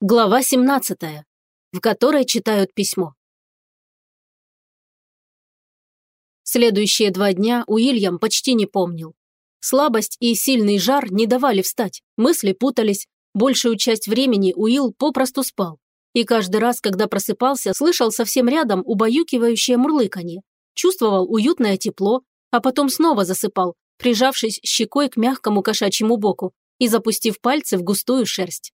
Глава 17, в которой читают письмо. Следующие два дня Уильям почти не помнил. Слабость и сильный жар не давали встать, мысли путались, большую часть времени Уилл попросту спал. И каждый раз, когда просыпался, слышал совсем рядом убаюкивающее мурлыканье, чувствовал уютное тепло, а потом снова засыпал, прижавшись щекой к мягкому кошачьему боку и запустив пальцы в густую шерсть.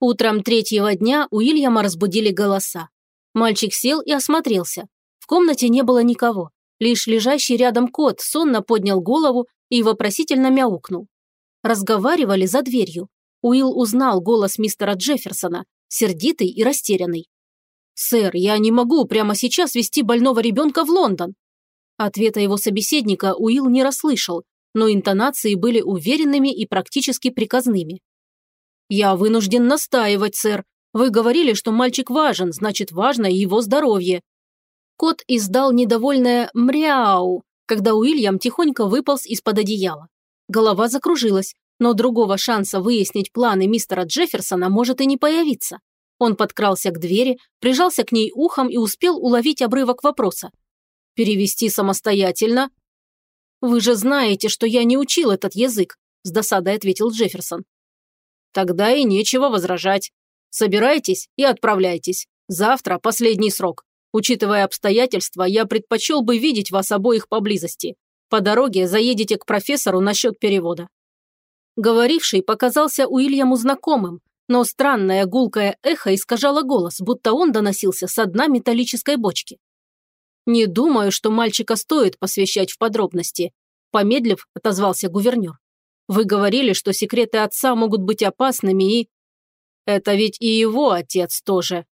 Утром третьего дня Уильяма разбудили голоса. Мальчик сел и осмотрелся. В комнате не было никого. Лишь лежащий рядом кот сонно поднял голову и вопросительно мяукнул. Разговаривали за дверью. Уилл узнал голос мистера Джефферсона, сердитый и растерянный. «Сэр, я не могу прямо сейчас вести больного ребенка в Лондон». Ответа его собеседника Уилл не расслышал, но интонации были уверенными и практически приказными. «Я вынужден настаивать, сэр. Вы говорили, что мальчик важен, значит, важно его здоровье». Кот издал недовольное «мряу», когда Уильям тихонько выполз из-под одеяла. Голова закружилась, но другого шанса выяснить планы мистера Джефферсона может и не появиться. Он подкрался к двери, прижался к ней ухом и успел уловить обрывок вопроса. «Перевести самостоятельно?» «Вы же знаете, что я не учил этот язык», – с досадой ответил Джефферсон. Тогда и нечего возражать. Собирайтесь и отправляйтесь. Завтра последний срок. Учитывая обстоятельства, я предпочел бы видеть вас обоих поблизости. По дороге заедете к профессору насчет перевода». Говоривший показался Уильяму знакомым, но странное гулкое эхо искажало голос, будто он доносился со дна металлической бочки. «Не думаю, что мальчика стоит посвящать в подробности», помедлив, отозвался гувернер. Вы говорили, что секреты отца могут быть опасными и... Это ведь и его отец тоже.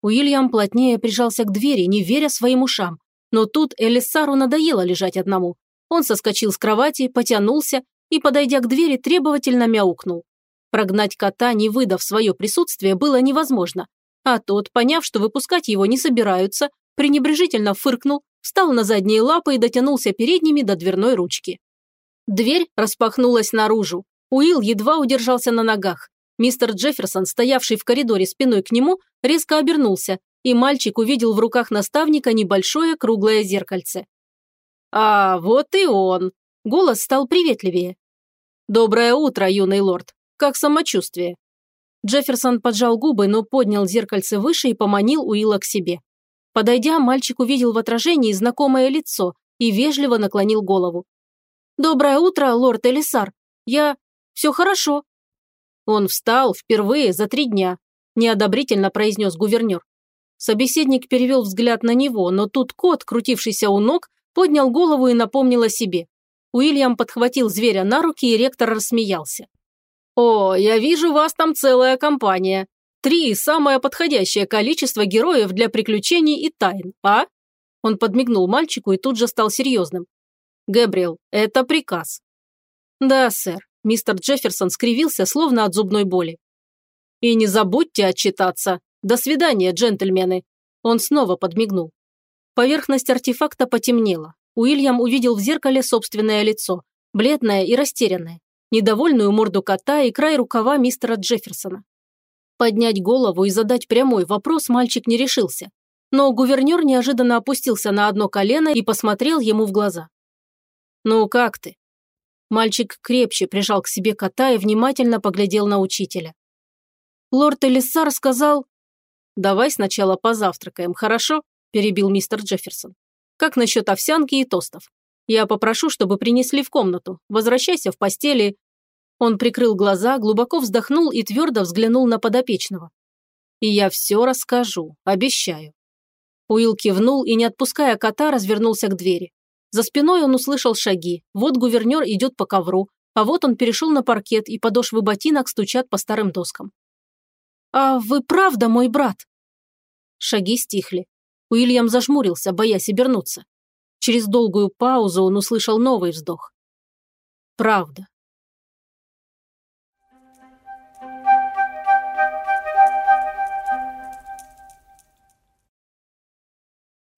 Уильям плотнее прижался к двери, не веря своим ушам. Но тут Элиссару надоело лежать одному. Он соскочил с кровати, потянулся и, подойдя к двери, требовательно мяукнул. Прогнать кота, не выдав свое присутствие, было невозможно. А тот, поняв, что выпускать его не собираются, пренебрежительно фыркнул, встал на задние лапы и дотянулся передними до дверной ручки. Дверь распахнулась наружу. Уилл едва удержался на ногах. Мистер Джефферсон, стоявший в коридоре спиной к нему, резко обернулся, и мальчик увидел в руках наставника небольшое круглое зеркальце. «А, вот и он!» Голос стал приветливее. «Доброе утро, юный лорд. Как самочувствие?» Джефферсон поджал губы, но поднял зеркальце выше и поманил Уилла к себе. Подойдя, мальчик увидел в отражении знакомое лицо и вежливо наклонил голову. «Доброе утро, лорд Элисар. Я... Все хорошо». Он встал впервые за три дня, неодобрительно произнес гувернер. Собеседник перевел взгляд на него, но тут кот, крутившийся у ног, поднял голову и напомнил о себе. Уильям подхватил зверя на руки, и ректор рассмеялся. «О, я вижу, вас там целая компания. Три – самое подходящее количество героев для приключений и тайн, а?» Он подмигнул мальчику и тут же стал серьезным. Гэбриэл, это приказ». «Да, сэр». Мистер Джефферсон скривился, словно от зубной боли. «И не забудьте отчитаться. До свидания, джентльмены». Он снова подмигнул. Поверхность артефакта потемнела. Уильям увидел в зеркале собственное лицо, бледное и растерянное, недовольную морду кота и край рукава мистера Джефферсона. Поднять голову и задать прямой вопрос мальчик не решился. Но гувернер неожиданно опустился на одно колено и посмотрел ему в глаза. «Ну, как ты?» Мальчик крепче прижал к себе кота и внимательно поглядел на учителя. Лорд Элиссар сказал... «Давай сначала позавтракаем, хорошо?» – перебил мистер Джефферсон. «Как насчет овсянки и тостов? Я попрошу, чтобы принесли в комнату. Возвращайся в постели». Он прикрыл глаза, глубоко вздохнул и твердо взглянул на подопечного. «И я все расскажу, обещаю». Уилл кивнул и, не отпуская кота, развернулся к двери. За спиной он услышал шаги. Вот гувернер идет по ковру, а вот он перешел на паркет, и подошвы ботинок стучат по старым доскам. «А вы правда мой брат?» Шаги стихли. Уильям зажмурился, боясь обернуться. Через долгую паузу он услышал новый вздох. «Правда.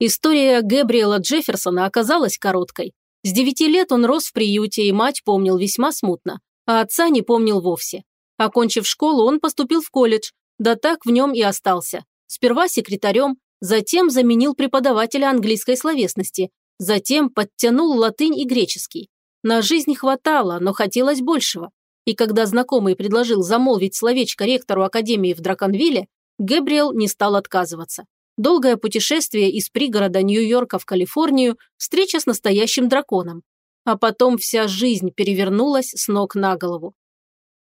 История Гэбриэла Джефферсона оказалась короткой. С девяти лет он рос в приюте, и мать помнил весьма смутно, а отца не помнил вовсе. Окончив школу, он поступил в колледж, Да так в нем и остался. Сперва секретарем, затем заменил преподавателя английской словесности, затем подтянул латынь и греческий. На жизнь хватало, но хотелось большего. И когда знакомый предложил замолвить словечко ректору Академии в Драконвилле, Гэбриэл не стал отказываться. Долгое путешествие из пригорода Нью-Йорка в Калифорнию, встреча с настоящим драконом. А потом вся жизнь перевернулась с ног на голову.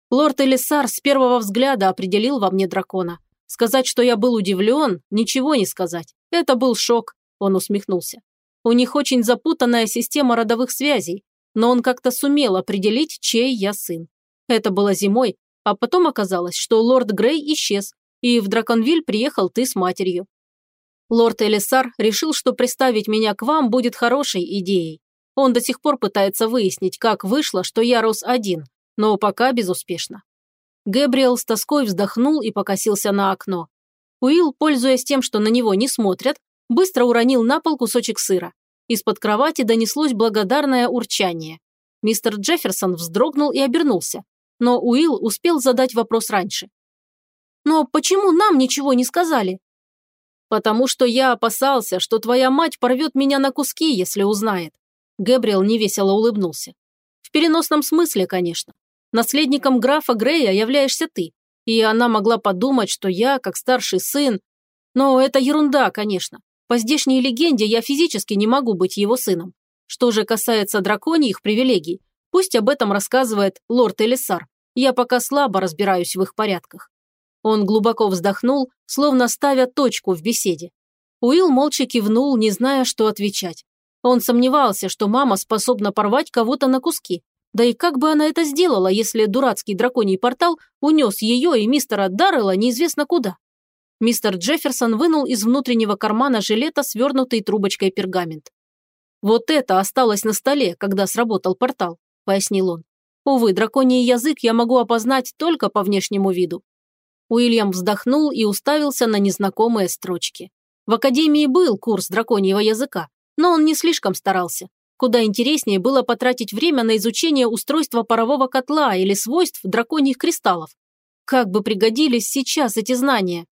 Лорд Элисар с первого взгляда определил во мне дракона. Сказать, что я был удивлен, ничего не сказать. Это был шок, он усмехнулся. У них очень запутанная система родовых связей, но он как-то сумел определить, чей я сын. Это было зимой, а потом оказалось, что лорд Грей исчез, и в Драконвиль приехал ты с матерью. Лорд Элисар решил, что приставить меня к вам будет хорошей идеей. Он до сих пор пытается выяснить, как вышло, что я рос один, но пока безуспешно. Гэбриэл с тоской вздохнул и покосился на окно. Уилл, пользуясь тем, что на него не смотрят, быстро уронил на пол кусочек сыра. Из-под кровати донеслось благодарное урчание. Мистер Джефферсон вздрогнул и обернулся, но Уилл успел задать вопрос раньше. «Но почему нам ничего не сказали?» «Потому что я опасался, что твоя мать порвет меня на куски, если узнает». Гэбриэл невесело улыбнулся. «В переносном смысле, конечно. Наследником графа Грея являешься ты, и она могла подумать, что я, как старший сын... Но это ерунда, конечно. По здешней легенде я физически не могу быть его сыном. Что же касается драконьих привилегий, пусть об этом рассказывает лорд Элисар. Я пока слабо разбираюсь в их порядках. Он глубоко вздохнул, словно ставя точку в беседе. Уилл молча кивнул, не зная, что отвечать. Он сомневался, что мама способна порвать кого-то на куски, да и как бы она это сделала, если дурацкий драконий портал унес ее и мистера Даррелла неизвестно куда? Мистер Джефферсон вынул из внутреннего кармана жилета свернутый трубочкой пергамент. «Вот это осталось на столе, когда сработал портал», – пояснил он. «Увы, драконий язык я могу опознать только по внешнему виду». Уильям вздохнул и уставился на незнакомые строчки. В академии был курс драконьего языка, но он не слишком старался. Куда интереснее было потратить время на изучение устройства парового котла или свойств драконьих кристаллов. Как бы пригодились сейчас эти знания?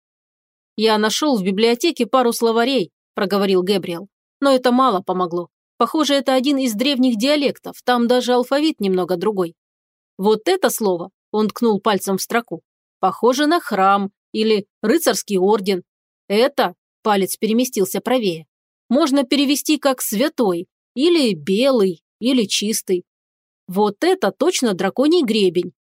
«Я нашел в библиотеке пару словарей», – проговорил Гэбриэл. «Но это мало помогло. Похоже, это один из древних диалектов, там даже алфавит немного другой. Вот это слово, он ткнул пальцем в строку, похоже на храм или рыцарский орден. Это, палец переместился правее, можно перевести как «святой», или белый, или чистый. Вот это точно драконий гребень.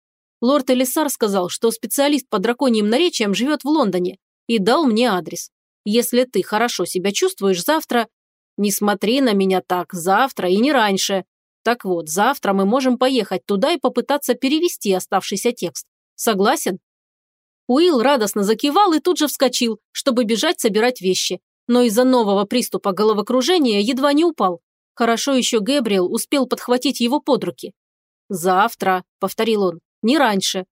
Лорд Элисар сказал, что специалист по драконьим наречиям живет в Лондоне и дал мне адрес. Если ты хорошо себя чувствуешь завтра, не смотри на меня так, завтра и не раньше. Так вот, завтра мы можем поехать туда и попытаться перевести оставшийся текст. Согласен? Уилл радостно закивал и тут же вскочил, чтобы бежать собирать вещи, но из-за нового приступа головокружения едва не упал. Хорошо еще Гэбриэл успел подхватить его под руки. «Завтра», – повторил он, – «не раньше».